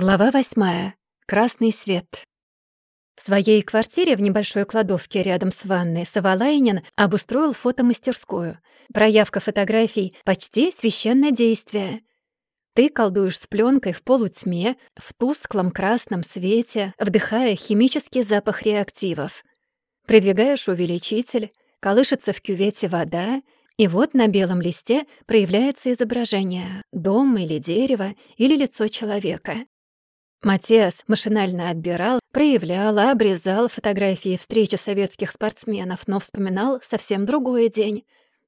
Глава восьмая. Красный свет. В своей квартире в небольшой кладовке рядом с ванной Савалайнин обустроил фотомастерскую. Проявка фотографий — почти священное действие. Ты колдуешь с пленкой в полутьме, в тусклом красном свете, вдыхая химический запах реактивов. Придвигаешь увеличитель, колышется в кювете вода, и вот на белом листе проявляется изображение — дом или дерево, или лицо человека. Матиас машинально отбирал, проявлял, обрезал фотографии встречи советских спортсменов, но вспоминал совсем другой день.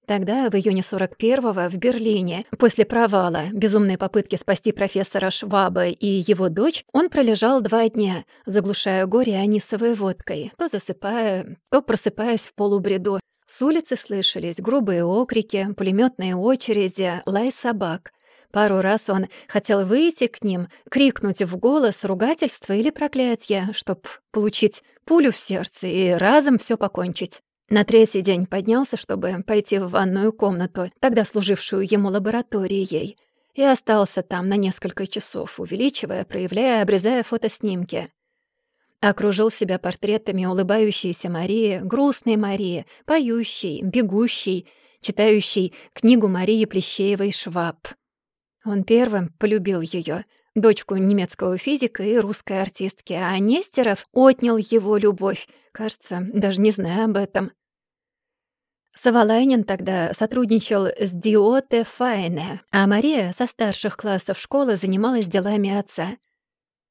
Тогда, в июне 41-го, в Берлине, после провала, безумной попытки спасти профессора Шваба и его дочь, он пролежал два дня, заглушая горе анисовой водкой, то засыпая, то просыпаясь в полубреду. С улицы слышались грубые окрики, пулеметные очереди, лай собак — Пару раз он хотел выйти к ним, крикнуть в голос ругательство или проклятие, чтоб получить пулю в сердце и разом все покончить. На третий день поднялся, чтобы пойти в ванную комнату, тогда служившую ему лабораторией, и остался там на несколько часов, увеличивая, проявляя, обрезая фотоснимки. Окружил себя портретами улыбающейся Марии, грустной Марии, поющей, бегущей, читающей книгу Марии Плещеевой-Шваб. Он первым полюбил ее, дочку немецкого физика и русской артистки, а Нестеров отнял его любовь, кажется, даже не зная об этом. Савалайнин тогда сотрудничал с Диоте Файне, а Мария со старших классов школы занималась делами отца.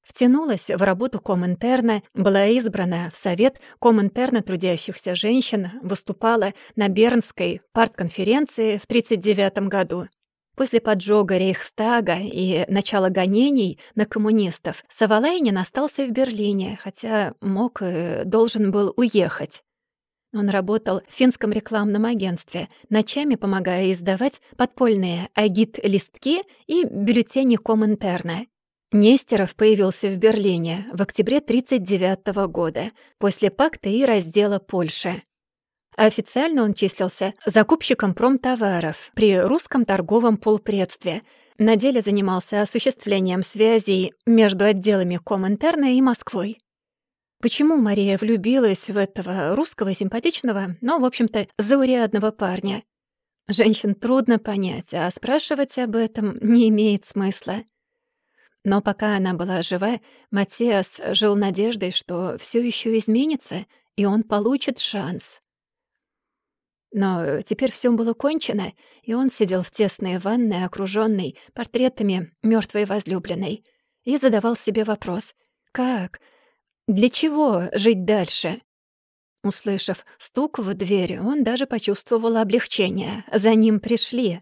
Втянулась в работу Коминтерна, была избрана в Совет Коминтерна трудящихся женщин, выступала на Бернской партконференции в 1939 году. После поджога Рейхстага и начала гонений на коммунистов Савалайнин остался в Берлине, хотя мог и должен был уехать. Он работал в финском рекламном агентстве, ночами помогая издавать подпольные агит-листки и бюллетени Коминтерна. Нестеров появился в Берлине в октябре 1939 года, после пакта и раздела Польши. Официально он числился закупщиком промтоваров при русском торговом полпредстве. На деле занимался осуществлением связей между отделами Коминтерна и Москвой. Почему Мария влюбилась в этого русского симпатичного, но, в общем-то, заурядного парня? Женщин трудно понять, а спрашивать об этом не имеет смысла. Но пока она была жива, Матиас жил надеждой, что все еще изменится, и он получит шанс. Но теперь все было кончено, и он сидел в тесной ванной, окружённой портретами мёртвой возлюбленной, и задавал себе вопрос «Как? Для чего жить дальше?» Услышав стук в дверь, он даже почувствовал облегчение. За ним пришли.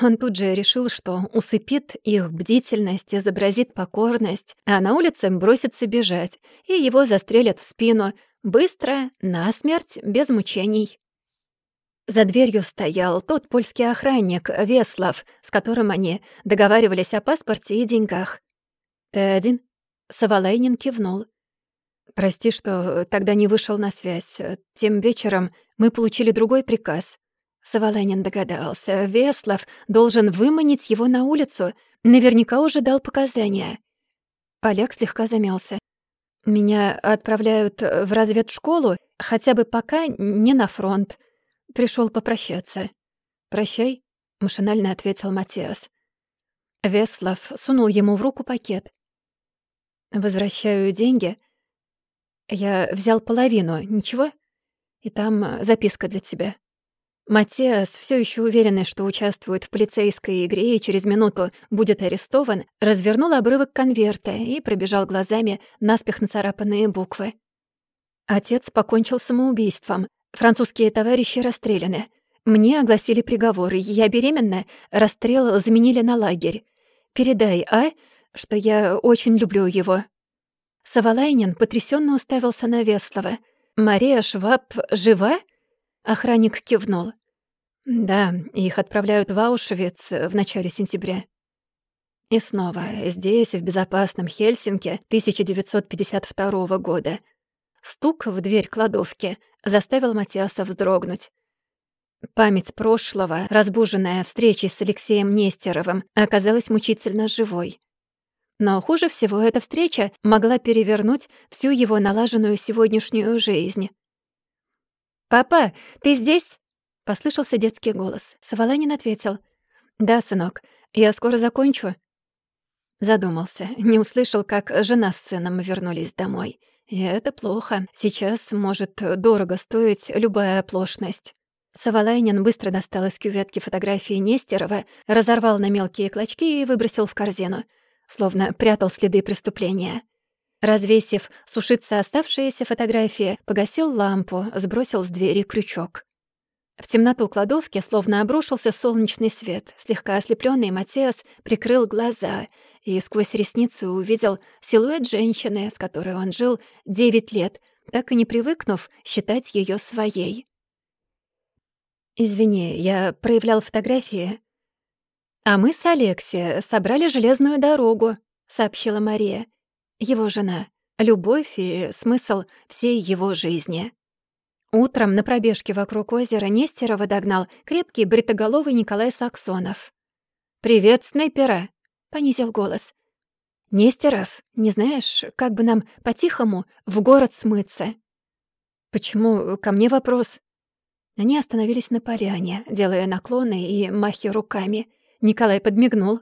Он тут же решил, что усыпит их бдительность, изобразит покорность, а на улице бросится бежать, и его застрелят в спину, быстро, насмерть, без мучений. За дверью стоял тот польский охранник, Веслав, с которым они договаривались о паспорте и деньгах. «Ты один?» — Савалайнин кивнул. «Прости, что тогда не вышел на связь. Тем вечером мы получили другой приказ». Савалайнин догадался. Веслав должен выманить его на улицу. Наверняка уже дал показания. Поляк слегка замялся. «Меня отправляют в разведшколу, хотя бы пока не на фронт. Пришел попрощаться. «Прощай», — машинально ответил Матиас. Веслав сунул ему в руку пакет. «Возвращаю деньги. Я взял половину, ничего? И там записка для тебя». Матиас, все еще уверенный, что участвует в полицейской игре и через минуту будет арестован, развернул обрывок конверта и пробежал глазами наспех нацарапанные буквы. Отец покончил самоубийством, Французские товарищи расстреляны. Мне огласили приговоры. Я беременна, расстрел заменили на лагерь. Передай, а, что я очень люблю его». Савалайнин потрясенно уставился на Веслова. «Мария Шваб жива?» Охранник кивнул. «Да, их отправляют в Аушвиц в начале сентября». И снова здесь, в безопасном Хельсинки 1952 года, Стук в дверь кладовки заставил Матиаса вздрогнуть. Память прошлого, разбуженная встречей с Алексеем Нестеровым, оказалась мучительно живой. Но хуже всего эта встреча могла перевернуть всю его налаженную сегодняшнюю жизнь. «Папа, ты здесь?» — послышался детский голос. Саваланин ответил. «Да, сынок, я скоро закончу». Задумался, не услышал, как жена с сыном вернулись домой. И это плохо. Сейчас может дорого стоить любая оплошность. Савалайнин быстро достал из кюветки фотографии Нестерова, разорвал на мелкие клочки и выбросил в корзину, словно прятал следы преступления. Развесив сушиться оставшиеся фотографии, погасил лампу, сбросил с двери крючок. В темноту кладовки словно обрушился солнечный свет. Слегка ослепленный Матиас прикрыл глаза и сквозь ресницы увидел силуэт женщины, с которой он жил девять лет, так и не привыкнув считать ее своей. «Извини, я проявлял фотографии». «А мы с Алекси собрали железную дорогу», — сообщила Мария. Его жена. Любовь и смысл всей его жизни. Утром на пробежке вокруг озера Нестерова догнал крепкий бритоголовый Николай Саксонов. «Привет, снайпера!» — понизил голос. «Нестеров, не знаешь, как бы нам по-тихому в город смыться?» «Почему ко мне вопрос?» Они остановились на поляне, делая наклоны и махи руками. Николай подмигнул.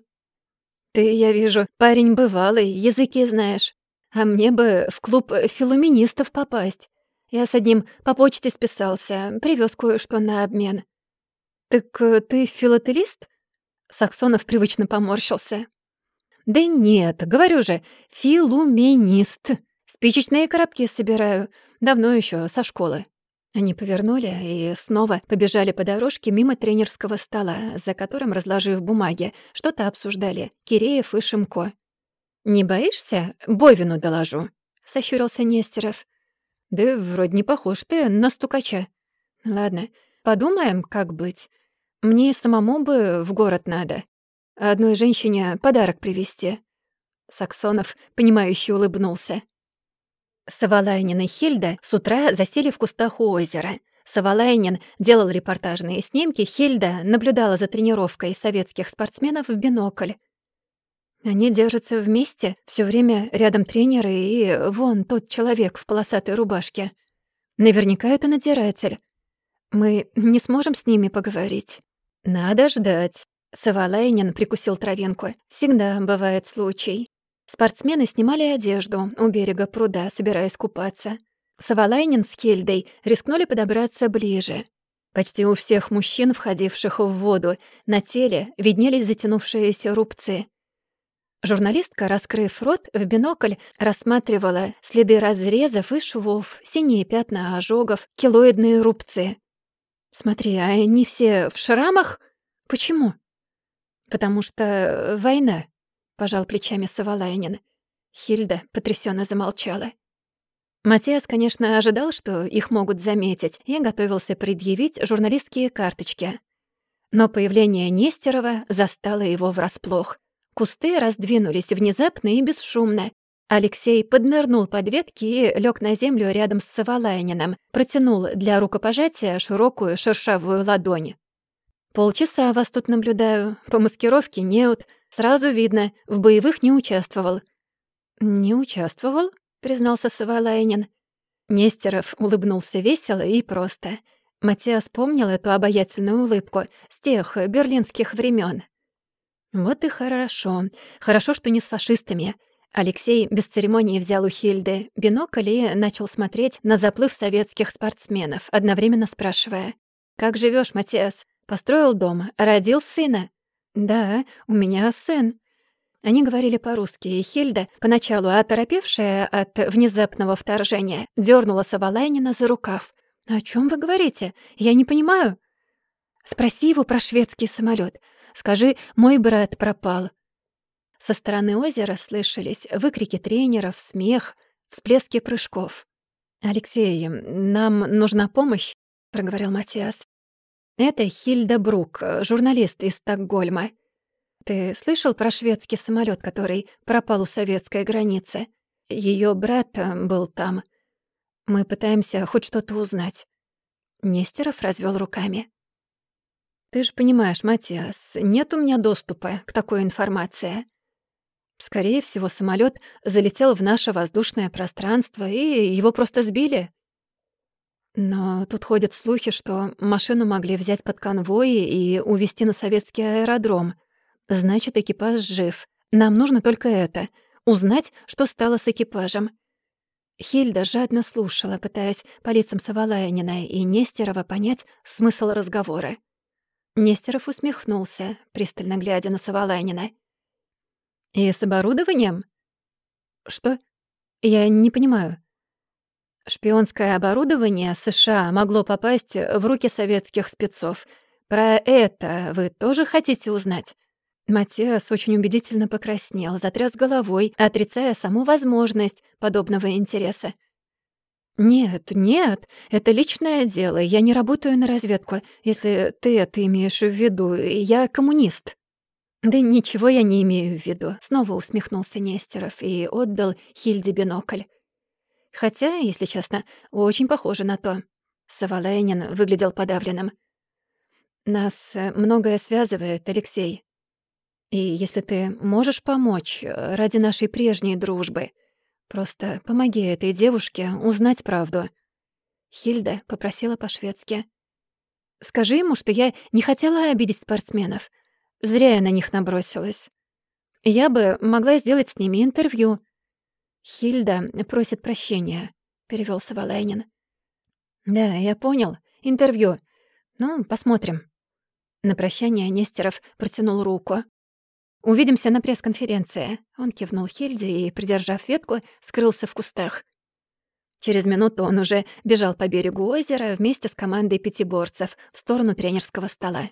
«Ты, я вижу, парень бывалый, языки знаешь. А мне бы в клуб филуминистов попасть. Я с одним по почте списался, привез кое-что на обмен». «Так э, ты филателист?» Саксонов привычно поморщился. «Да нет, говорю же, филуменист. Спичечные коробки собираю. Давно еще со школы». Они повернули и снова побежали по дорожке мимо тренерского стола, за которым, разложив бумаги, что-то обсуждали Киреев и Шимко. «Не боишься? Бовину доложу», — сощурился Нестеров. «Да вроде не похож ты на стукача». «Ладно, подумаем, как быть. Мне самому бы в город надо. Одной женщине подарок привезти». Саксонов, понимающе улыбнулся. Савалайнин и Хильда с утра засели в кустах у озера. Савалайнин делал репортажные снимки, Хильда наблюдала за тренировкой советских спортсменов в бинокль. Они держатся вместе, все время рядом тренеры и вон тот человек в полосатой рубашке. Наверняка это надзиратель. Мы не сможем с ними поговорить. Надо ждать. Савалайнин прикусил травинку. Всегда бывает случай. Спортсмены снимали одежду у берега пруда, собираясь купаться. Савалайнин с Хельдой рискнули подобраться ближе. Почти у всех мужчин, входивших в воду, на теле виднелись затянувшиеся рубцы. Журналистка, раскрыв рот, в бинокль рассматривала следы разрезов и швов, синие пятна ожогов, килоидные рубцы. «Смотри, а они все в шрамах? Почему?» «Потому что война», пожал плечами Савалайнин. Хильда потрясенно замолчала. Матиас, конечно, ожидал, что их могут заметить, и готовился предъявить журналистские карточки. Но появление Нестерова застало его врасплох. Кусты раздвинулись внезапно и бесшумно. Алексей поднырнул под ветки и лег на землю рядом с Савалайниным, протянул для рукопожатия широкую шершавую ладонь. «Полчаса вас тут наблюдаю, по маскировке неуд, Сразу видно, в боевых не участвовал». «Не участвовал?» — признался Савалайнин. Нестеров улыбнулся весело и просто. Матиас помнил эту обаятельную улыбку с тех берлинских времен. «Вот и хорошо. Хорошо, что не с фашистами». Алексей без церемонии взял у Хильды бинокль и начал смотреть на заплыв советских спортсменов, одновременно спрашивая. «Как живешь, Матиас? Построил дом? Родил сына?» «Да, у меня сын». Они говорили по-русски, и Хильда, поначалу оторопевшая от внезапного вторжения, дернула Савалайнина за рукав. «О чем вы говорите? Я не понимаю». «Спроси его про шведский самолет. Скажи, мой брат пропал». Со стороны озера слышались выкрики тренеров, смех, всплески прыжков. «Алексей, нам нужна помощь», — проговорил Матиас. Это Хильда Брук, журналист из Стокгольма. Ты слышал про шведский самолет, который пропал у советской границы? Ее брат э, был там. Мы пытаемся хоть что-то узнать. Нестеров развел руками. Ты же понимаешь, Матиас, нет у меня доступа к такой информации. Скорее всего, самолет залетел в наше воздушное пространство, и его просто сбили. Но тут ходят слухи, что машину могли взять под конвой и увезти на советский аэродром. Значит, экипаж жив. Нам нужно только это — узнать, что стало с экипажем. Хильда жадно слушала, пытаясь по лицам Савалаянина и Нестерова понять смысл разговора. Нестеров усмехнулся, пристально глядя на Савалайнина. «И с оборудованием?» «Что? Я не понимаю». Шпионское оборудование США могло попасть в руки советских спецов. Про это вы тоже хотите узнать? Матиас очень убедительно покраснел, затряс головой, отрицая саму возможность подобного интереса. «Нет, нет, это личное дело. Я не работаю на разведку, если ты это имеешь в виду. Я коммунист». «Да ничего я не имею в виду», — снова усмехнулся Нестеров и отдал Хильде бинокль. Хотя, если честно, очень похоже на то. Саваленин выглядел подавленным. «Нас э, многое связывает, Алексей. И если ты можешь помочь э, ради нашей прежней дружбы, просто помоги этой девушке узнать правду». Хильда попросила по-шведски. «Скажи ему, что я не хотела обидеть спортсменов. Зря я на них набросилась. Я бы могла сделать с ними интервью, «Хильда просит прощения», — перевёл Савалайнин. «Да, я понял. Интервью. Ну, посмотрим». На прощание Нестеров протянул руку. «Увидимся на пресс-конференции». Он кивнул Хильде и, придержав ветку, скрылся в кустах. Через минуту он уже бежал по берегу озера вместе с командой пятиборцев в сторону тренерского стола.